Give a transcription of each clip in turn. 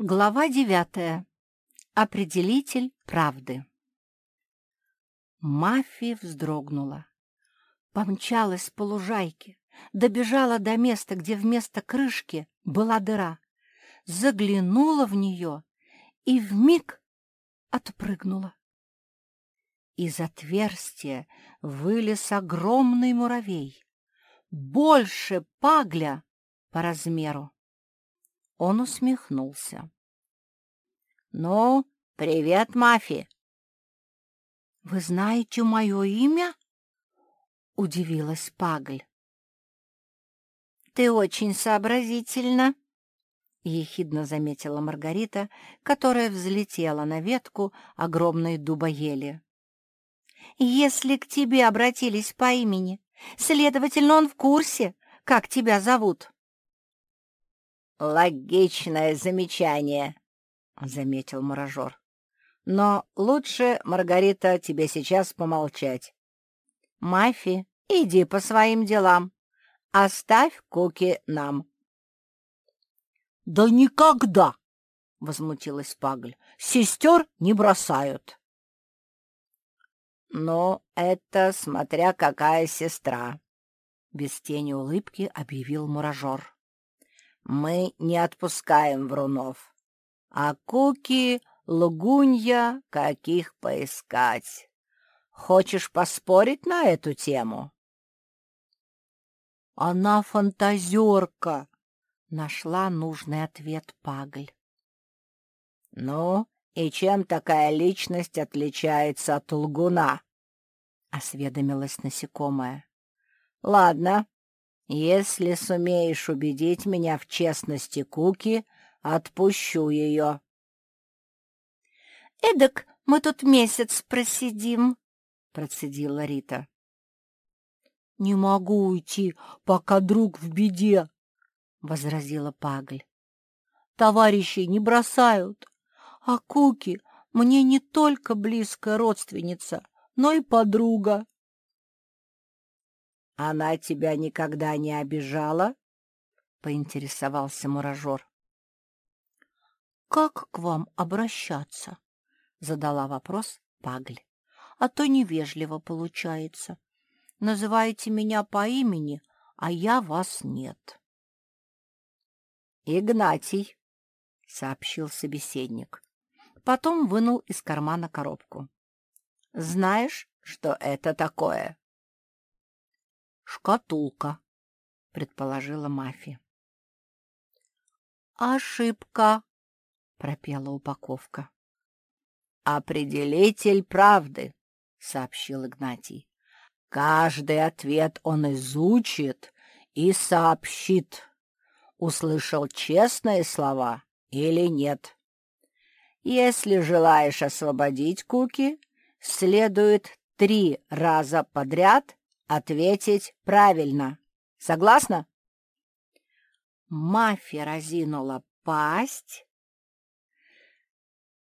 Глава девятая. Определитель правды. Мафия вздрогнула, помчалась по лужайке, добежала до места, где вместо крышки была дыра, заглянула в нее и вмиг отпрыгнула. Из отверстия вылез огромный муравей, больше пагля по размеру. Он усмехнулся. «Ну, привет, Мафи!» «Вы знаете мое имя?» — удивилась Пагль. «Ты очень сообразительна», — ехидно заметила Маргарита, которая взлетела на ветку огромной дубоели. «Если к тебе обратились по имени, следовательно, он в курсе, как тебя зовут». «Логичное замечание», — заметил морожор. «Но лучше, Маргарита, тебе сейчас помолчать. Мафи, иди по своим делам. Оставь куки нам». «Да никогда!» — возмутилась Пагль. «Сестер не бросают». «Ну, это смотря какая сестра», — без тени улыбки объявил муражер мы не отпускаем врунов. А куки, лугунья, каких поискать. Хочешь поспорить на эту тему? Она фантазерка, нашла нужный ответ Пагль. Ну, и чем такая личность отличается от лгуна? осведомилась насекомая. Ладно, если сумеешь убедить меня в честности Куки, отпущу ее. — Эдак мы тут месяц просидим, — процедила Рита. — Не могу уйти, пока друг в беде, — возразила Пагль. — Товарищей не бросают, а Куки мне не только близкая родственница, но и подруга. Она тебя никогда не обижала? — поинтересовался муражер. — Как к вам обращаться? — задала вопрос Пагль. — А то невежливо получается. Называете меня по имени, а я вас нет. — Игнатий, — сообщил собеседник. Потом вынул из кармана коробку. — Знаешь, что это такое? Шкатулка, — предположила Мафи. «Ошибка», — пропела упаковка. «Определитель правды», — сообщил Игнатий. «Каждый ответ он изучит и сообщит, услышал честные слова или нет. Если желаешь освободить Куки, следует три раза подряд ответить правильно. Согласна? Мафия разинула пасть.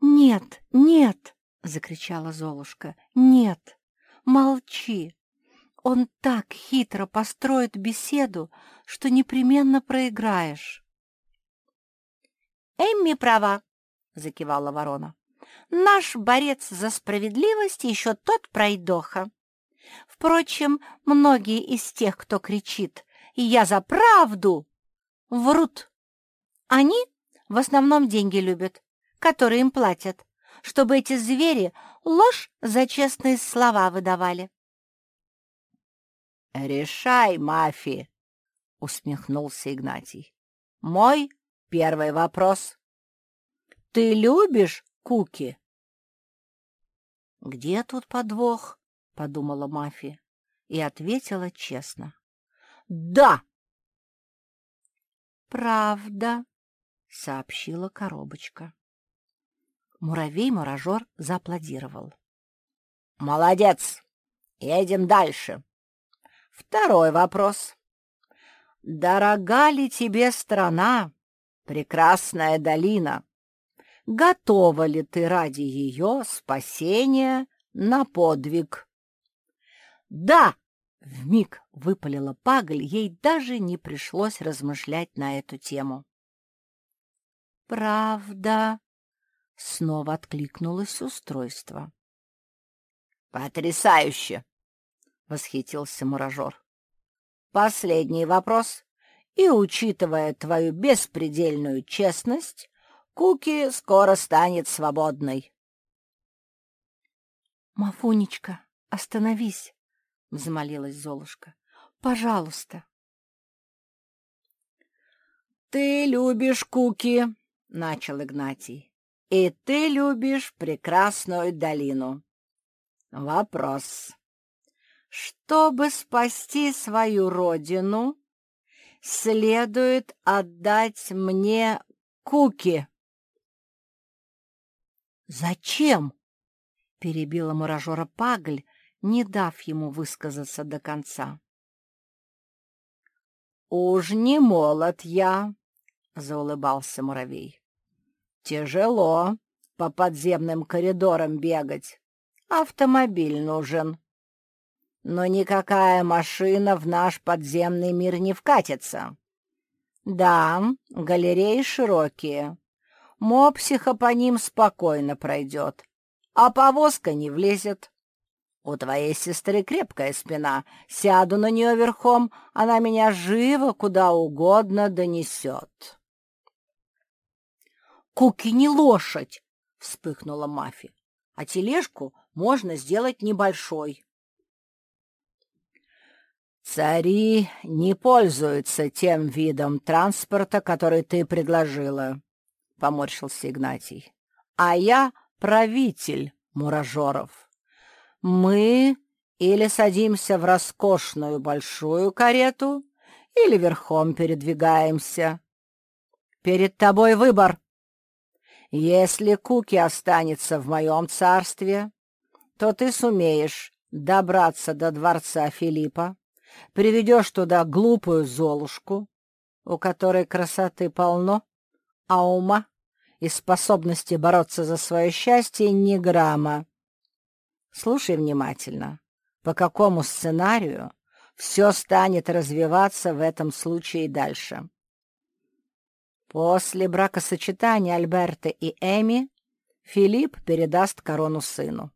«Нет, нет!» — закричала Золушка. «Нет! Молчи! Он так хитро построит беседу, что непременно проиграешь!» «Эмми права!» — закивала ворона. «Наш борец за справедливость еще тот пройдоха!» Впрочем, многие из тех, кто кричит «Я за правду!» врут. Они в основном деньги любят, которые им платят, чтобы эти звери ложь за честные слова выдавали. «Решай, Мафи!» — усмехнулся Игнатий. «Мой первый вопрос. Ты любишь куки?» «Где тут подвох?» Подумала Мафия и ответила честно. «Да!» «Правда», — сообщила коробочка. Муравей-муражер зааплодировал. «Молодец! Едем дальше. Второй вопрос. Дорога ли тебе страна, прекрасная долина? Готова ли ты ради ее спасения на подвиг?» «Да!» — вмиг выпалила Пагль, ей даже не пришлось размышлять на эту тему. правда?» — снова откликнулось устройство. «Потрясающе!» — восхитился муражер. «Последний вопрос. И, учитывая твою беспредельную честность, Куки скоро станет свободной». «Мафунечка, остановись!» — взмолилась Золушка. «Пожалуйста!» «Ты любишь Куки!» — начал Игнатий. «И ты любишь прекрасную долину. Вопрос. Чтобы спасти свою родину, следует отдать мне Куки». «Зачем?» — перебила муражера Пагль, не дав ему высказаться до конца. «Уж не молод я», — заулыбался муравей. «Тяжело по подземным коридорам бегать. Автомобиль нужен. Но никакая машина в наш подземный мир не вкатится. Да, галереи широкие. Мопсиха по ним спокойно пройдет, а повозка не влезет. У твоей сестры крепкая спина. Сяду на нее верхом, она меня живо куда угодно донесет. «Куки не лошадь!» — вспыхнула Мафи. «А тележку можно сделать небольшой». «Цари не пользуются тем видом транспорта, который ты предложила», — поморщился Игнатий. «А я правитель муражеров. Мы или садимся в роскошную большую карету, или верхом передвигаемся. Перед тобой выбор. Если Куки останется в моем царстве, то ты сумеешь добраться до дворца Филиппа, приведешь туда глупую Золушку, у которой красоты полно, а ума и способности бороться за свое счастье ни грамма. Слушай внимательно, по какому сценарию все станет развиваться в этом случае дальше. После бракосочетания Альберта и Эми Филипп передаст корону сыну.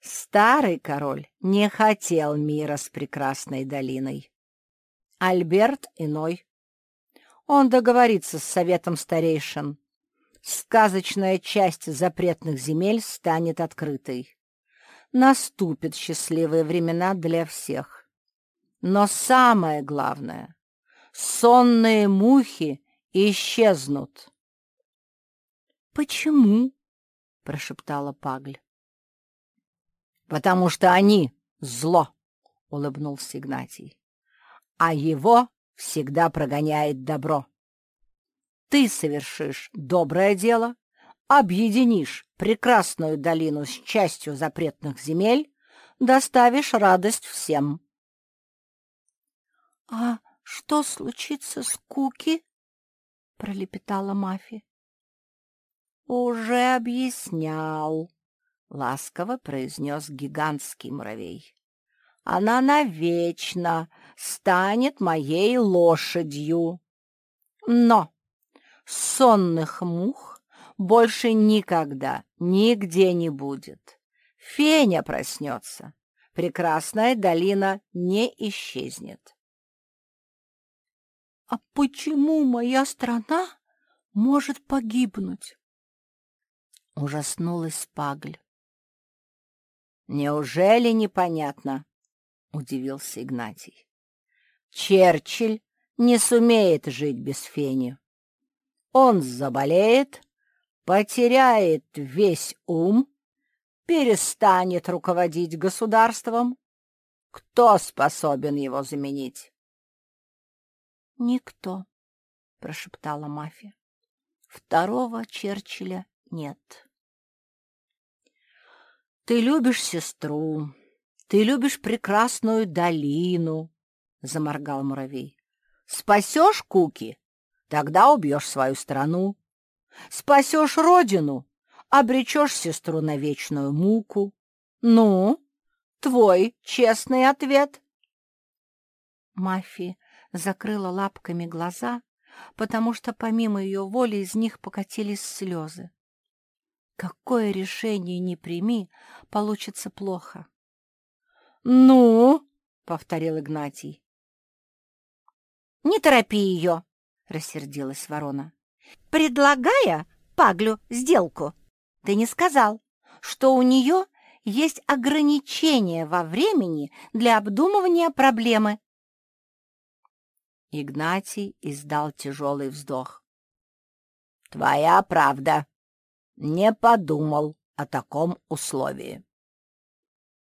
Старый король не хотел мира с прекрасной долиной. Альберт иной. Он договорится с советом старейшин. Сказочная часть запретных земель станет открытой. Наступят счастливые времена для всех. Но самое главное — сонные мухи исчезнут. «Почему?» — прошептала Пагль. «Потому что они — зло», — улыбнулся Игнатий. «А его всегда прогоняет добро. Ты совершишь доброе дело, объединишь прекрасную долину с частью запретных земель, доставишь радость всем». «А что случится с Куки?» — пролепетала Мафи. «Уже объяснял», — ласково произнес гигантский муравей. «Она навечно станет моей лошадью. Но сонных мух больше никогда нигде не будет. Феня проснется, прекрасная долина не исчезнет. «А почему моя страна может погибнуть?» Ужаснулась Пагль. «Неужели непонятно?» — удивился Игнатий. «Черчилль не сумеет жить без Фени. Он заболеет, потеряет весь ум, перестанет руководить государством. Кто способен его заменить?» «Никто», — прошептала Мафия. «Второго Черчилля нет». «Ты любишь сестру, ты любишь прекрасную долину», — заморгал муравей. «Спасешь Куки, тогда убьешь свою страну. Спасешь родину, обречешь сестру на вечную муку. Ну, твой честный ответ». Мафия закрыла лапками глаза, потому что помимо ее воли из них покатились слезы. Какое решение не прими, получится плохо. «Ну?» — повторил Игнатий. «Не торопи ее!» — рассердилась ворона. «Предлагая Паглю сделку, ты не сказал, что у нее есть ограничения во времени для обдумывания проблемы». Игнатий издал тяжелый вздох. «Твоя правда. Не подумал о таком условии».